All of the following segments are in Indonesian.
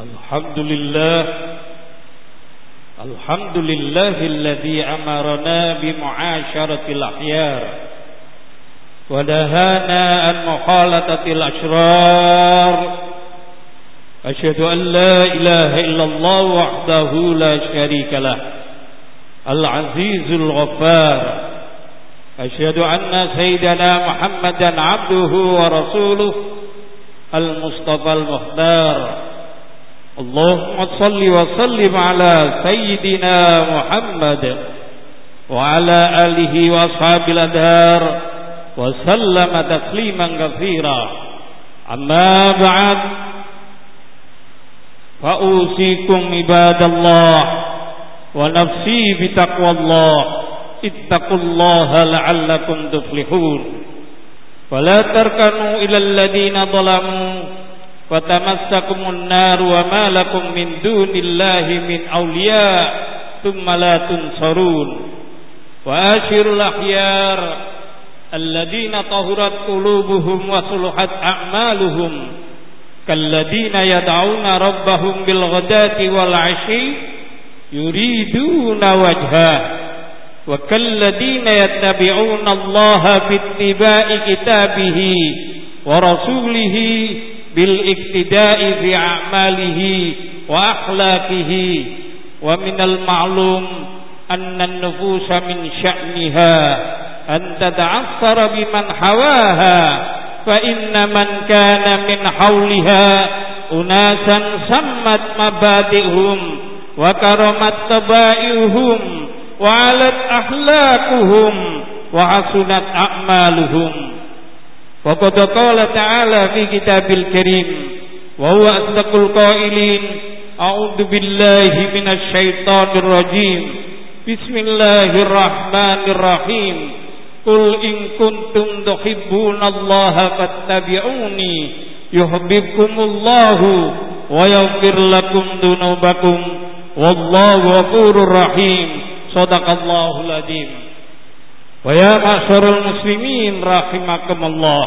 الحمد لله الحمد لله الذي أمرنا بمعاشرة الأخيار ونهانا عن مخالطة الأشرار. أشهد أن لا إله إلا الله وحده لا شريك له العزيز الغفار. أشهد أن سيدنا محمدا عبده ورسوله المصطفى المختار. اللهم صل وسلم على سيدنا محمد وعلى آله وأصحاب الأدهار وسلم تسليما كثيرا. أما بعد فأوصيكم عباد الله ونفسي بتقوى الله. اتقوا الله لعلكم تفلحون. ولا تركنوا إلى الذين ظلموا. فتمسكم النار وما لكم من دون الله من أولياء ثم لا تنصرون. وآشروا الأخيار الذين طهرت قلوبهم وصلحت أعمالهم كالذين يدعون ربهم بالغداة والعشي يريدون وجهه وكالذين يتبعون الله باتباع كتابه ورسوله bil iktida'i fi a'malihi wa akhlaqihi wa minal ma'lum anna an-nufusa min sya'niha an tata'assara biman hawaha fa inna man kana min hawliha unasan sammat mabadi'hum wa karamat tabaihum wa alat ahlaquhum wa hasunat a'maluhum. وقد قال تعالى في كتاب الكريم وهو أصدق القائلين أعوذ بالله من الشيطان الرجيم. بسم الله الرحمن الرحيم. قل إن كنتم تحبون الله فاتبعوني يحببكم الله ويغفر لكم ذنوبكم. والله غفور رحيم. Sadaqallahul adzim. Wa ya ma'syarul muslimin rahimakumullah.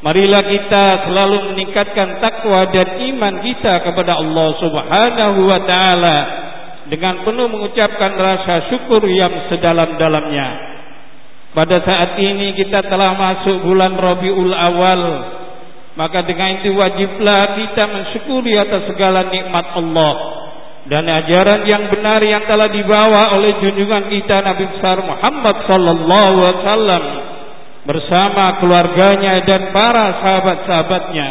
Marilah kita selalu meningkatkan takwa dan iman kita kepada Allah Subhanahu wa taala dengan penuh mengucapkan rasa syukur yang sedalam-dalamnya. Pada saat ini kita telah masuk bulan Rabiul Awal, maka dengan itu wajiblah kita mensyukuri atas segala nikmat Allah dan ajaran yang benar yang telah dibawa oleh junjungan kita Nabi besar Muhammad sallallahu alaihi wasallam bersama keluarganya dan para sahabat-sahabatnya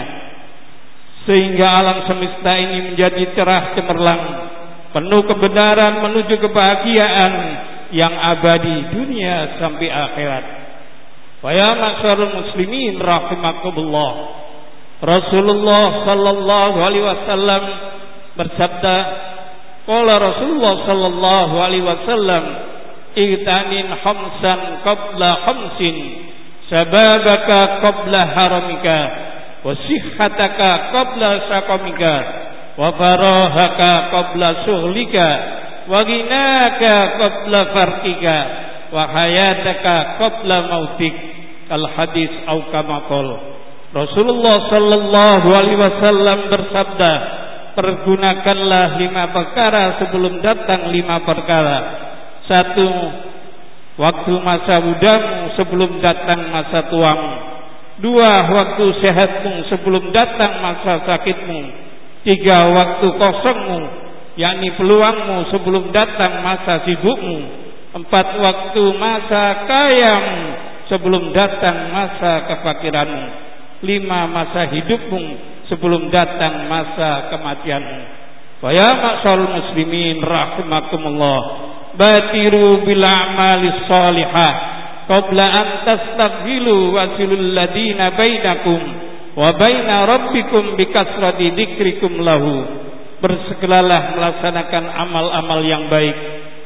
sehingga alam semesta ini menjadi cerah cemerlang penuh kebenaran menuju kebahagiaan yang abadi dunia sampai akhirat. Wa ya muslimin rahimakumullah. Rasulullah sallallahu alaihi wasallam bersabda Qala Rasulullah sallallahu alaihi wasallam Igtanin khamsan qabla khamsin Sababaka qabla haramika Wa sihhataka qabla saqamika Wa farahaka qabla suhlika Wa ginaka qabla farkika Wa hayataka qabla mautik. Al hadis au kamakol. Rasulullah sallallahu alaihi wasallam bersabda pergunakanlah lima perkara sebelum datang lima perkara. Satu, waktu masa mudamu sebelum datang masa tuamu. Dua, waktu sehatmu sebelum datang masa sakitmu. Tiga, waktu kosongmu, yakni peluangmu sebelum datang masa sibukmu. Empat, waktu masa kayamu sebelum datang masa kefakiranmu. Lima, masa hidupmu sebelum datang masa kematian. Wa ya ma'syarul muslimin rahimakumullah. Batiru bil a'mali salihah qabla an tastaghfilu wasilul ladina bainakum wa baina rabbikum bikasrati dzikrikum lahu. Bersegeralah melaksanakan amal-amal yang baik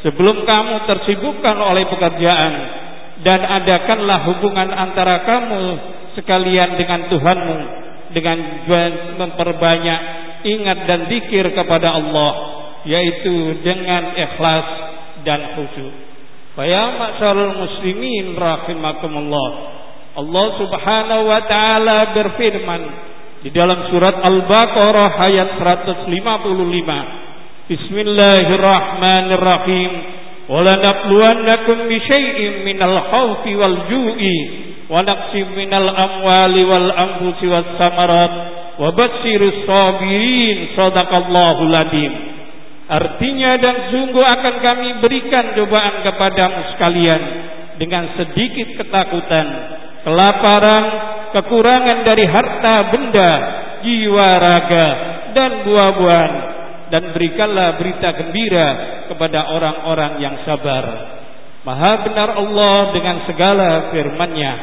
sebelum kamu tersibukkan oleh pekerjaan dan adakanlah hubungan antara kamu sekalian dengan Tuhanmu dengan memperbanyak ingat dan zikir kepada Allah yaitu dengan ikhlas dan khusyuk. Ya masyarul muslimin rahimakumullah. Allah Subhanahu wa taala berfirman, di dalam surat Al-Baqarah ayat 155. Bismillahirrahmanirrahim. Walanabluwannakum bisyai'in minal khawfi wal ju'i amwali wal anfusi was samarat wa basyirus sabirin sadaqallahu ladim. Artinya dan sungguh akan kami berikan cobaan kepadamu sekalian dengan sedikit ketakutan, kelaparan, kekurangan dari harta benda, jiwa raga dan buah-buahan dan berikanlah berita gembira kepada orang-orang yang sabar. Maha benar Allah dengan segala firman-Nya.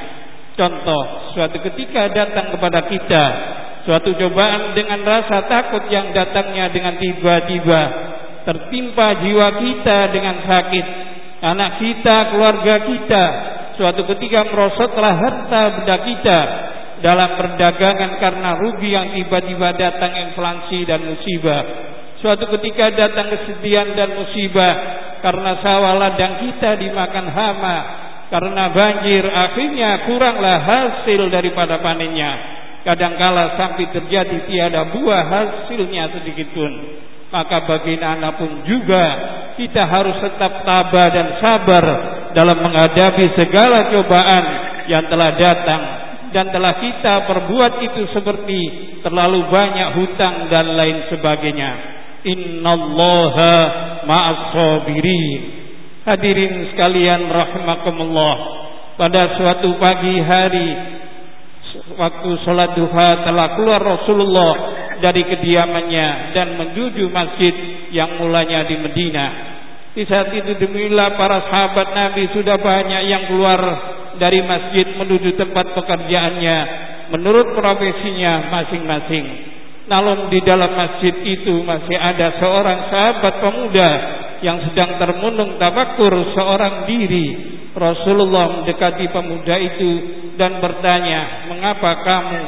Contoh, suatu ketika datang kepada kita suatu cobaan dengan rasa takut yang datangnya dengan tiba-tiba tertimpa jiwa kita dengan sakit, anak kita, keluarga kita, suatu ketika merosotlah harta benda kita dalam perdagangan karena rugi yang tiba-tiba datang inflasi dan musibah. Suatu ketika datang kesedihan dan musibah karena sawah ladang kita dimakan hama, karena banjir akhirnya kuranglah hasil daripada panennya. Kadangkala sampai terjadi tiada buah hasilnya sedikit pun. Maka bagaimanapun juga kita harus tetap tabah dan sabar dalam menghadapi segala cobaan yang telah datang dan telah kita perbuat itu seperti terlalu banyak hutang dan lain sebagainya. Innallaha ma'as sabirin. Hadirin sekalian rahimakumullah. Pada suatu pagi hari waktu sholat duha telah keluar Rasulullah dari kediamannya dan menuju masjid yang mulanya di Medina. Di saat itu demilah para sahabat Nabi sudah banyak yang keluar dari masjid menuju tempat pekerjaannya menurut profesinya masing-masing. Namun di dalam masjid itu masih ada seorang sahabat pemuda yang sedang termenung tabakur seorang diri. Rasulullah mendekati pemuda itu dan bertanya, "Mengapa kamu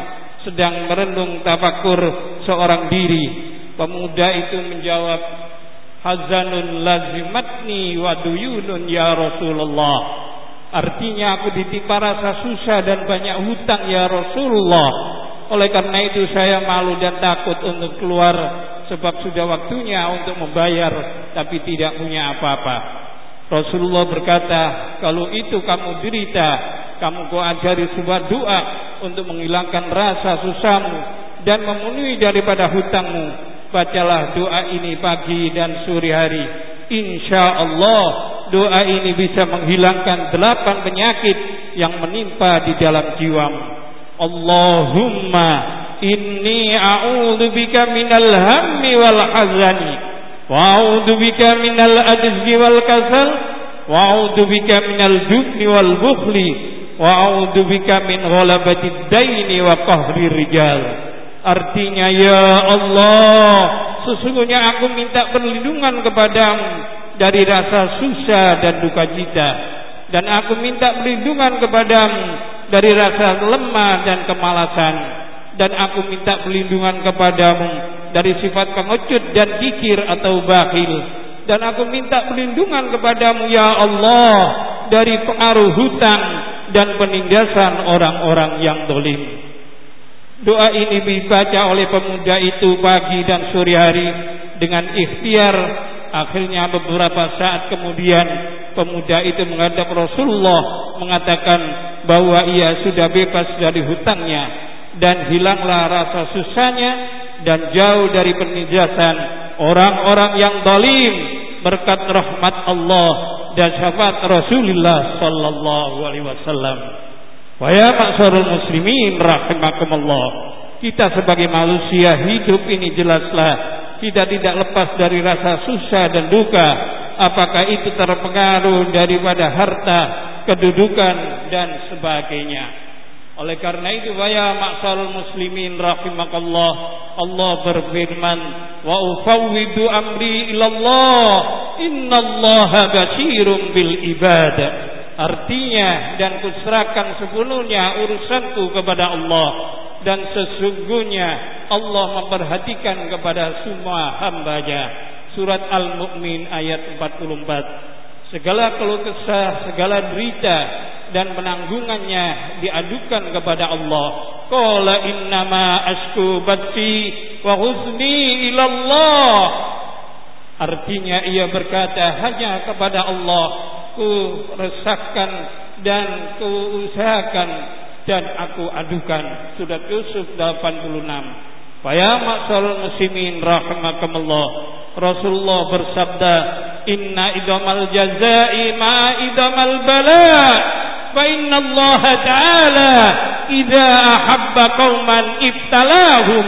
sedang merenung tabakur seorang diri?" Pemuda itu menjawab, hazanun lazimatni wa duyunun ya Rasulullah. Artinya aku ditimpa rasa susah dan banyak hutang ya Rasulullah. Oleh karena itu saya malu dan takut untuk keluar sebab sudah waktunya untuk membayar tapi tidak punya apa-apa. Rasulullah berkata, kalau itu kamu derita, kamu kau ajari sebuah doa untuk menghilangkan rasa susahmu dan memenuhi daripada hutangmu bacalah doa ini pagi dan sore hari. Insya Allah doa ini bisa menghilangkan delapan penyakit yang menimpa di dalam jiwamu. Allahumma inni a'udzubika minal hammi wal hazani wa a'udzubika minal ajzi wal kasal wa a'udzubika minal jubni wal bukhli wa a'udzubika min ghalabatid daini wa qahri rijal. Artinya ya Allah Sesungguhnya aku minta perlindungan kepadamu Dari rasa susah dan duka cita Dan aku minta perlindungan kepadamu Dari rasa lemah dan kemalasan. Dan aku minta perlindungan kepadamu Dari sifat pengecut dan kikir atau bakhil. Dan aku minta perlindungan kepadamu ya Allah Dari pengaruh hutang dan penindasan orang-orang yang dolim. Doa ini dibaca oleh pemuda itu pagi dan sore hari dengan ikhtiar. Akhirnya beberapa saat kemudian pemuda itu menghadap Rasulullah mengatakan bahwa ia sudah bebas dari hutangnya dan hilanglah rasa susahnya dan jauh dari penindasan orang-orang yang zalim berkat rahmat Allah dan syafaat Rasulullah sallallahu alaihi wasallam. Wa ya maksarul muslimin rahimakumullah. Kita sebagai manusia hidup ini jelaslah kita tidak lepas dari rasa susah dan duka. Apakah itu terpengaruh daripada harta, kedudukan dan sebagainya. Oleh karena itu ya maksarul muslimin rahimakallah Allah berfirman wa ufawwidu amri ilallah innallaha basyirum bil ibadah Artinya dan kuserahkan sepenuhnya urusanku kepada Allah dan sesungguhnya Allah memperhatikan kepada semua hambanya. Surat Al-Mu'min ayat 44. Segala keluh kesah, segala derita dan penanggungannya diadukan kepada Allah. Qala innama asku bati wa huzni ila Allah. Artinya ia berkata hanya kepada Allah ku resahkan dan ku usahakan dan aku adukan. Surat Yusuf 86. Faya maksal muslimin rahimakumullah. Rasulullah bersabda, "Inna idamal jazai ma idamal bala." Fa inna Allah Ta'ala idza ahabba qauman ibtalahum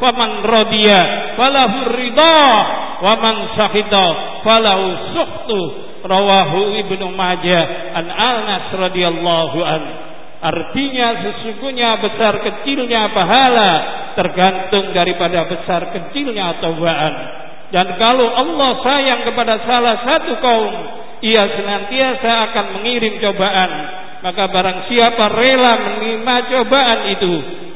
faman radiya falahu ridha wa man sakhita falahu sukhtu rawahu Ibnu Majah an Anas radhiyallahu anhu Artinya sesungguhnya besar kecilnya pahala tergantung daripada besar kecilnya tobaan. Dan kalau Allah sayang kepada salah satu kaum, ia senantiasa akan mengirim cobaan. Maka barang siapa rela menerima cobaan itu,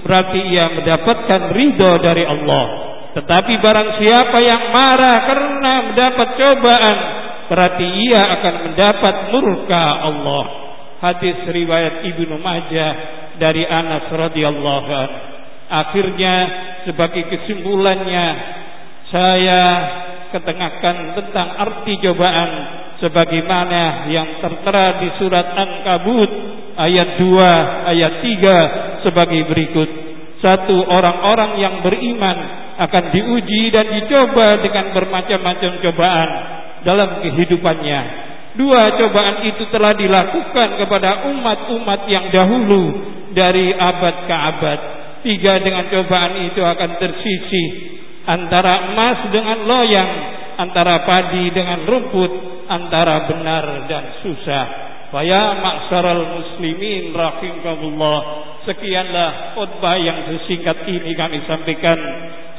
berarti ia mendapatkan ridho dari Allah. Tetapi barang siapa yang marah karena mendapat cobaan, berarti ia akan mendapat murka Allah hadis riwayat Ibnu Majah dari Anas radhiyallahu anhu. Akhirnya sebagai kesimpulannya saya ketengahkan tentang arti cobaan sebagaimana yang tertera di surat An-Kabut ayat 2 ayat 3 sebagai berikut. Satu orang-orang yang beriman akan diuji dan dicoba dengan bermacam-macam cobaan dalam kehidupannya Dua cobaan itu telah dilakukan kepada umat-umat yang dahulu dari abad ke abad. Tiga dengan cobaan itu akan tersisih antara emas dengan loyang, antara padi dengan rumput, antara benar dan susah. Faya maksaral muslimin rahimahullah. Sekianlah khutbah yang sesingkat ini kami sampaikan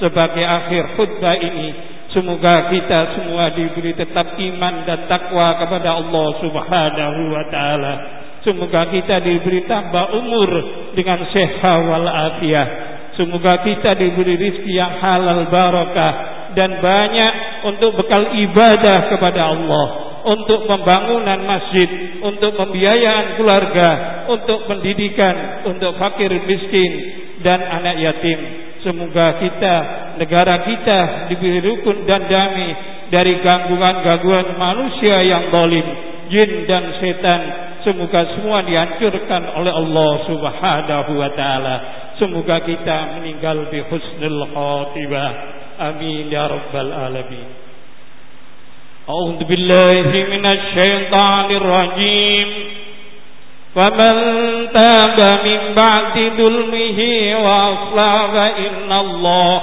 sebagai akhir khutbah ini Semoga kita semua diberi tetap iman dan takwa kepada Allah Subhanahu wa taala. Semoga kita diberi tambah umur dengan sehat wal afiat. Semoga kita diberi rezeki yang halal barakah dan banyak untuk bekal ibadah kepada Allah, untuk pembangunan masjid, untuk pembiayaan keluarga, untuk pendidikan, untuk fakir miskin dan anak yatim. Semoga kita, negara kita diberi rukun dan damai dari gangguan-gangguan manusia yang zalim, jin dan setan. Semoga semua dihancurkan oleh Allah Subhanahu wa taala. Semoga kita meninggal di husnul khatimah. Amin ya rabbal alamin. A'udzu billahi minasy syaithanir rajim. فمن تاب من بعد ظلمه وأصلح فإن الله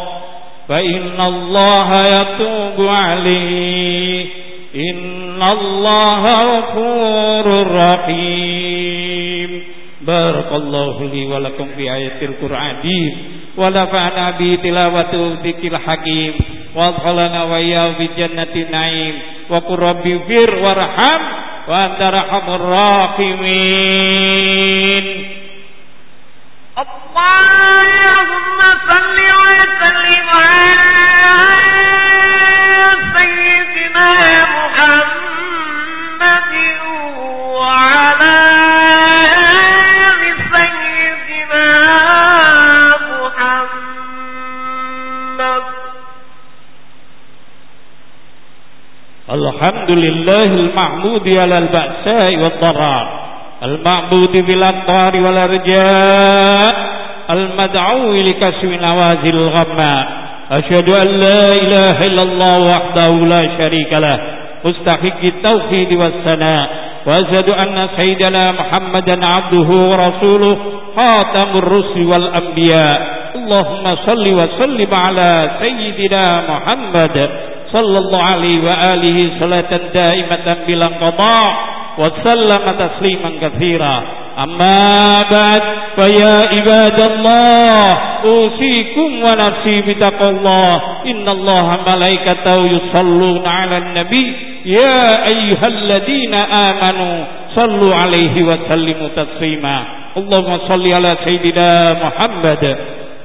فإن الله يتوب عليه إن الله غفور رحيم Barakallahu li wa lakum bi ayatil Qur'anin wa nafa'ana bi tilawati dzikril hakim. Wa adkhalana wa iyyahu bi jannatin na'im. Wa qur rabbi fir warham. Wa anta rahamur rahimin. الحمد لله المحمود على البأساء والضراء المعبود بالأقطار والأرجاء المدعو لكسب نوازل الغماء أشهد أن لا إله إلا الله وحده لا شريك له مستحق التوحيد والثناء. وأشهد أن سيدنا محمدا عبده ورسوله خاتم الرسل والأنبياء. اللهم صل وسلم على سيدنا محمد. sallallahu alaihi wa alihi salatan daimatan bila qada wa sallama tasliman katsira amma ba'd fa ya ibadallah usikum wa nafsi bitaqallah innallaha malaikatahu yusalluna 'alan nabi ya ayyuhalladhina amanu sallu 'alaihi wa sallimu taslima اللهم صل على سيدنا محمد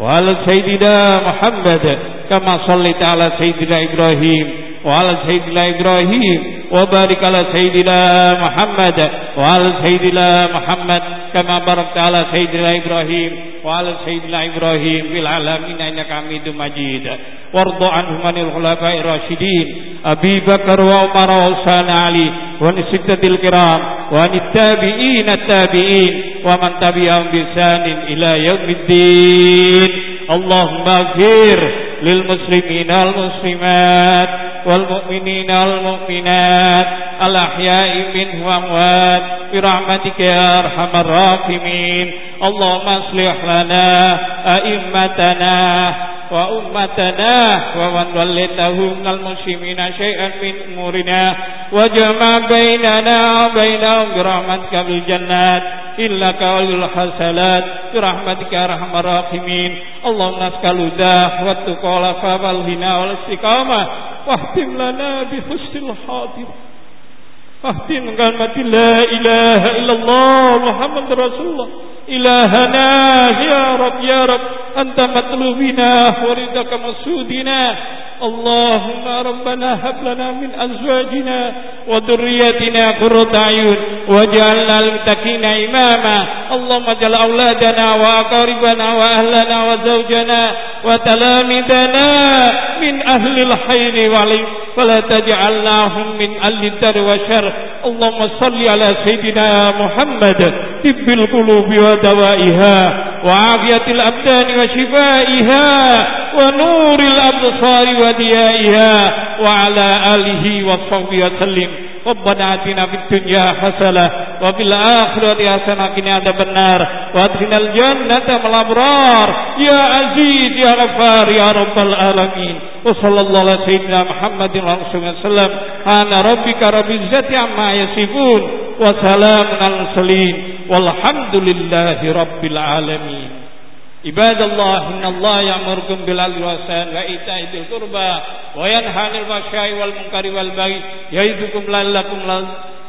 وعلى سيدنا محمد كما صليت على سيدنا إبراهيم وعلى سيدنا إبراهيم وبارك على سيدنا محمد وعلى سيدنا محمد كما باركت على سيدنا إبراهيم وعلى سيدنا إبراهيم في العالمين إنك حميد مجيد. وارض عنهم عن الخلفاء الراشدين أبي بكر وعمر وعثمان علي وعن الستة الكرام وعن التابعين التابعين ومن تبعهم بإحسان إلى يوم الدين اللهم اغفر للمسلمين والمسلمات والمؤمنين والمؤمنات الأحياء منهم وأموات برحمتك يا أرحم الراحمين اللهم اصلح لنا أئمتنا وأمتنا ومن ولته من المسلمين شيئا من أمورنا وجمع بيننا وبينهم برحمتك بالجنات إنك ولي الحسنات برحمتك يا أرحم الراحمين اللهم نسألك الهدى والتقى والعفاف والغنى والاستقامة واختم لنا بحسن الحاضر واختم كلمة لا إله إلا الله محمد رسول الله. إلهنا يا رب يا رب. أنت مطلوبنا وردك مسودنا. اللهم ربنا هب لنا من أزواجنا وذريتنا قرة أعين واجعلنا للمتقين إماما. اللهم اجعل أولادنا وأقاربنا وأهلنا وزوجنا وتلامذنا أهل الخير والعلم فلا تجعلناهم من أهل الدر والشر. اللهم صل على سيدنا محمد. طب القلوب ودوائها. وعافية الأبدان وشفائها ونور الأبصار وديائها وعلى آله وصحبه وسلم ربنا آتنا في الدنيا حسنة وفي الآخرة حسنة قنا عذاب النار وادخلنا الجنة مع الأبرار يا عزيز يا غفار يا رب العالمين وصلى الله على سيدنا محمد وعلى آله وسلم أنا ربك رب العزة عما يصفون وسلام على المرسلين والحمد لله رب العالمين. عباد الله إن الله يأمركم بالعدل والإحسان وإيتاء ذي القربى وينهى عن الفحشاء والمنكر والبغي يعظكم لعلكم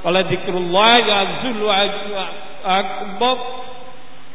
ولذكر الله يعز وأكبر.